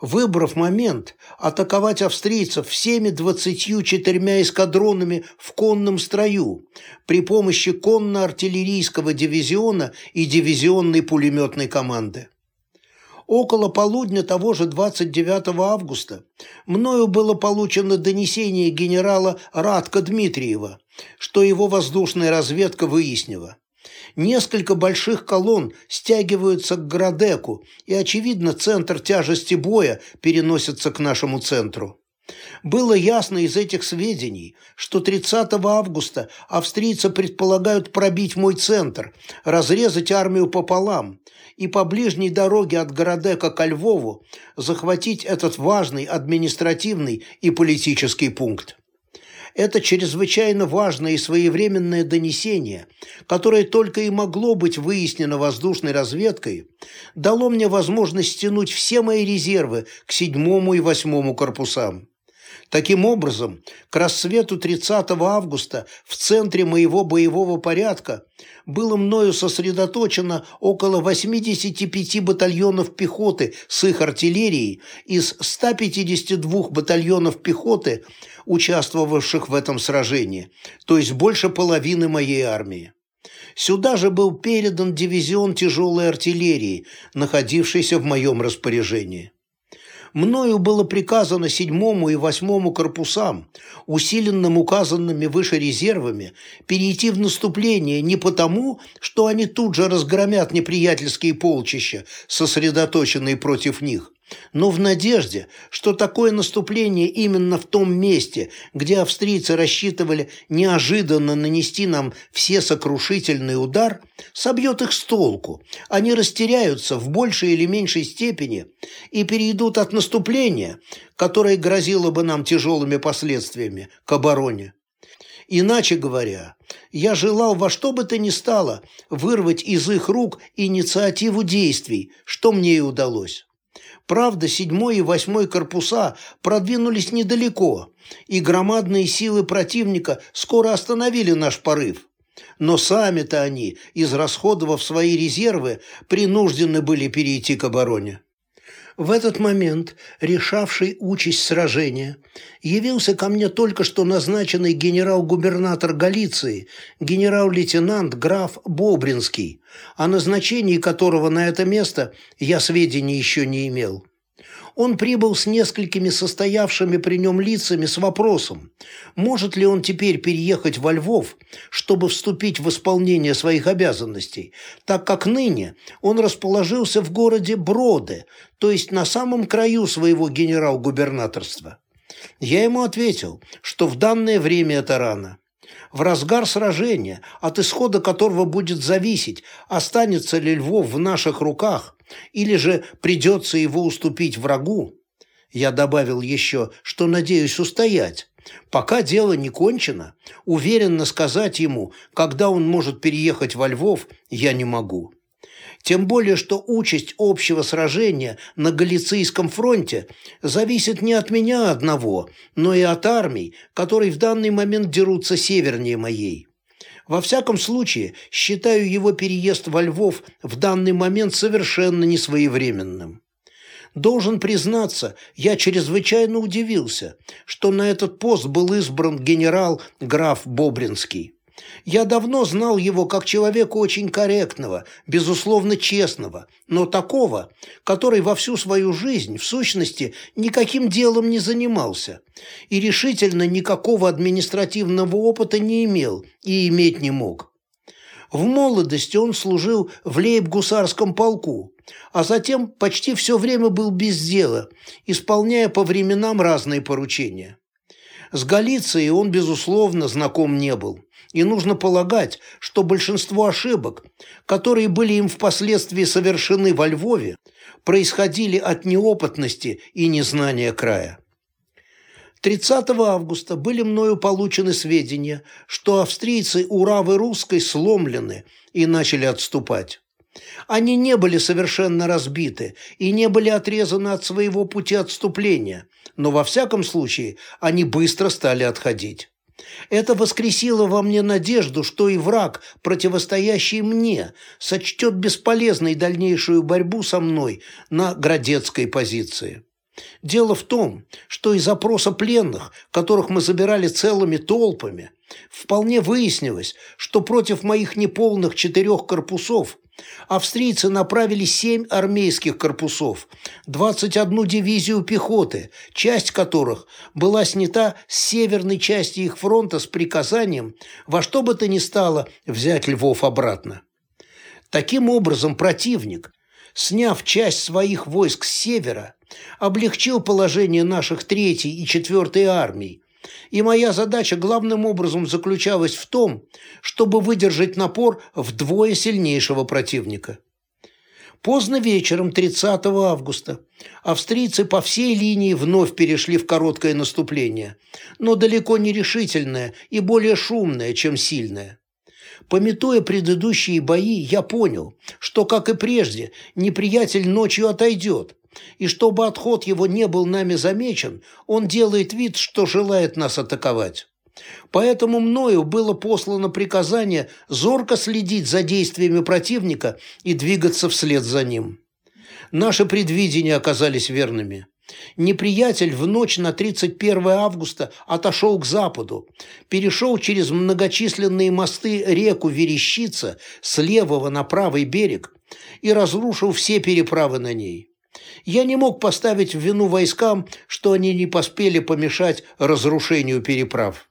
A: выбрав момент, атаковать австрийцев всеми двадцатью четырьмя эскадронами в конном строю при помощи конно-артиллерийского дивизиона и дивизионной пулеметной команды? Около полудня того же 29 августа мною было получено донесение генерала Радка Дмитриева, что его воздушная разведка выяснила. Несколько больших колонн стягиваются к Градеку, и, очевидно, центр тяжести боя переносится к нашему центру. Было ясно из этих сведений, что 30 августа австрийцы предполагают пробить мой центр, разрезать армию пополам и по ближней дороге от Городека ко Львову захватить этот важный административный и политический пункт. Это чрезвычайно важное и своевременное донесение, которое только и могло быть выяснено воздушной разведкой, дало мне возможность стянуть все мои резервы к седьмому и восьмому корпусам. Таким образом, к рассвету 30 августа в центре моего боевого порядка было мною сосредоточено около 85 батальонов пехоты с их артиллерией из 152 батальонов пехоты, участвовавших в этом сражении, то есть больше половины моей армии. Сюда же был передан дивизион тяжелой артиллерии, находившийся в моем распоряжении мною было приказано седьмому и восьмому корпусам, усиленным указанными выше резервами, перейти в наступление не потому, что они тут же разгромят неприятельские полчища, сосредоточенные против них, но в надежде, что такое наступление именно в том месте, где австрийцы рассчитывали неожиданно нанести нам все сокрушительный удар, собьет их с толку, они растеряются в большей или меньшей степени и перейдут от наступления, которое грозило бы нам тяжелыми последствиями, к обороне. Иначе говоря, я желал во что бы то ни стало вырвать из их рук инициативу действий, что мне и удалось. Правда, седьмой и восьмой корпуса продвинулись недалеко, и громадные силы противника скоро остановили наш порыв. Но сами-то они, израсходовав свои резервы, принуждены были перейти к обороне. В этот момент, решавший участь сражения, явился ко мне только что назначенный генерал-губернатор Галиции, генерал-лейтенант граф Бобринский, о назначении которого на это место я сведений еще не имел. Он прибыл с несколькими состоявшими при нем лицами с вопросом, может ли он теперь переехать во Львов, чтобы вступить в исполнение своих обязанностей, так как ныне он расположился в городе Броды, то есть на самом краю своего генерал-губернаторства. Я ему ответил, что в данное время это рано. В разгар сражения, от исхода которого будет зависеть, останется ли Львов в наших руках, или же придется его уступить врагу. Я добавил еще, что надеюсь устоять. Пока дело не кончено, уверенно сказать ему, когда он может переехать во Львов, я не могу. Тем более, что участь общего сражения на Галицийском фронте зависит не от меня одного, но и от армий, которые в данный момент дерутся севернее моей. Во всяком случае, считаю его переезд во Львов в данный момент совершенно несвоевременным. Должен признаться, я чрезвычайно удивился, что на этот пост был избран генерал-граф Бобринский. Я давно знал его как человека очень корректного, безусловно честного, но такого, который во всю свою жизнь, в сущности, никаким делом не занимался и решительно никакого административного опыта не имел и иметь не мог. В молодости он служил в лейб-гусарском полку, а затем почти все время был без дела, исполняя по временам разные поручения. С Галицией он, безусловно, знаком не был и нужно полагать, что большинство ошибок, которые были им впоследствии совершены во Львове, происходили от неопытности и незнания края. 30 августа были мною получены сведения, что австрийцы Уравы Русской сломлены и начали отступать. Они не были совершенно разбиты и не были отрезаны от своего пути отступления, но во всяком случае они быстро стали отходить. Это воскресило во мне надежду, что и враг, противостоящий мне, сочтет бесполезной дальнейшую борьбу со мной на градецкой позиции. Дело в том, что из опроса пленных, которых мы забирали целыми толпами, вполне выяснилось, что против моих неполных четырех корпусов Австрийцы направили семь армейских корпусов, 21 дивизию пехоты, часть которых была снята с северной части их фронта с приказанием во что бы то ни стало взять Львов обратно. Таким образом, противник, сняв часть своих войск с севера, облегчил положение наших третьей и четвертой армий, и моя задача главным образом заключалась в том, чтобы выдержать напор вдвое сильнейшего противника. Поздно вечером 30 августа австрийцы по всей линии вновь перешли в короткое наступление, но далеко не решительное и более шумное, чем сильное. Пометуя предыдущие бои, я понял, что, как и прежде, неприятель ночью отойдет, и чтобы отход его не был нами замечен, он делает вид, что желает нас атаковать. Поэтому мною было послано приказание зорко следить за действиями противника и двигаться вслед за ним. Наши предвидения оказались верными. Неприятель в ночь на 31 августа отошел к западу, перешел через многочисленные мосты реку Верещица с левого на правый берег и разрушил все переправы на ней. Я не мог поставить в вину войскам, что они не поспели помешать разрушению переправ.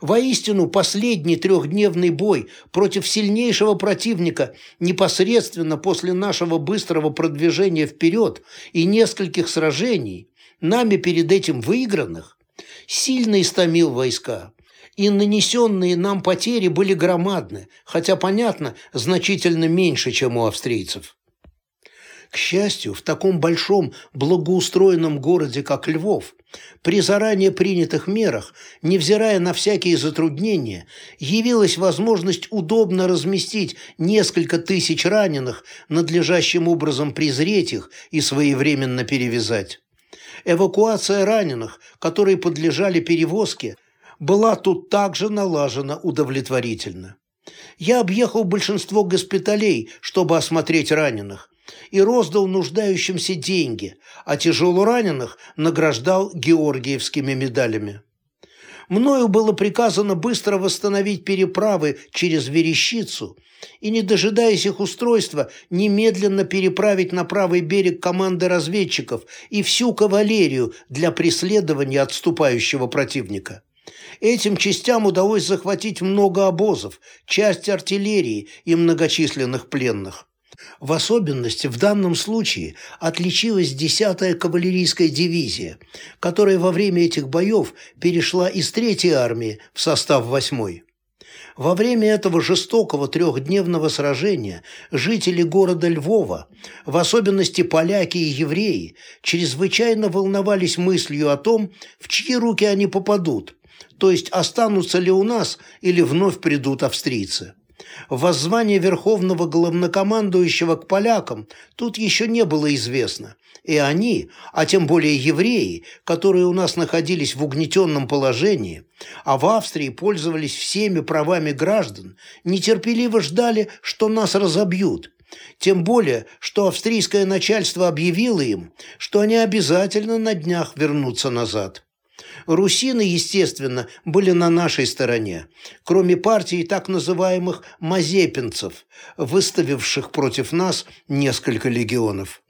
A: Воистину, последний трехдневный бой против сильнейшего противника непосредственно после нашего быстрого продвижения вперед и нескольких сражений, нами перед этим выигранных, сильно истомил войска. И нанесенные нам потери были громадны, хотя, понятно, значительно меньше, чем у австрийцев. К счастью, в таком большом благоустроенном городе, как Львов, при заранее принятых мерах, невзирая на всякие затруднения, явилась возможность удобно разместить несколько тысяч раненых, надлежащим образом презреть их и своевременно перевязать. Эвакуация раненых, которые подлежали перевозке, была тут также налажена удовлетворительно. Я объехал большинство госпиталей, чтобы осмотреть раненых, и роздал нуждающимся деньги, а тяжело раненых награждал георгиевскими медалями. Мною было приказано быстро восстановить переправы через Верещицу и, не дожидаясь их устройства, немедленно переправить на правый берег команды разведчиков и всю кавалерию для преследования отступающего противника. Этим частям удалось захватить много обозов, часть артиллерии и многочисленных пленных. В особенности в данном случае отличилась 10-я кавалерийская дивизия, которая во время этих боев перешла из 3-й армии в состав 8-й. Во время этого жестокого трехдневного сражения жители города Львова, в особенности поляки и евреи, чрезвычайно волновались мыслью о том, в чьи руки они попадут, то есть останутся ли у нас или вновь придут австрийцы. Воззвание верховного главнокомандующего к полякам тут еще не было известно, и они, а тем более евреи, которые у нас находились в угнетенном положении, а в Австрии пользовались всеми правами граждан, нетерпеливо ждали, что нас разобьют, тем более, что австрийское начальство объявило им, что они обязательно на днях вернутся назад. Русины, естественно, были на нашей стороне, кроме партии так называемых «мазепинцев», выставивших против нас несколько легионов.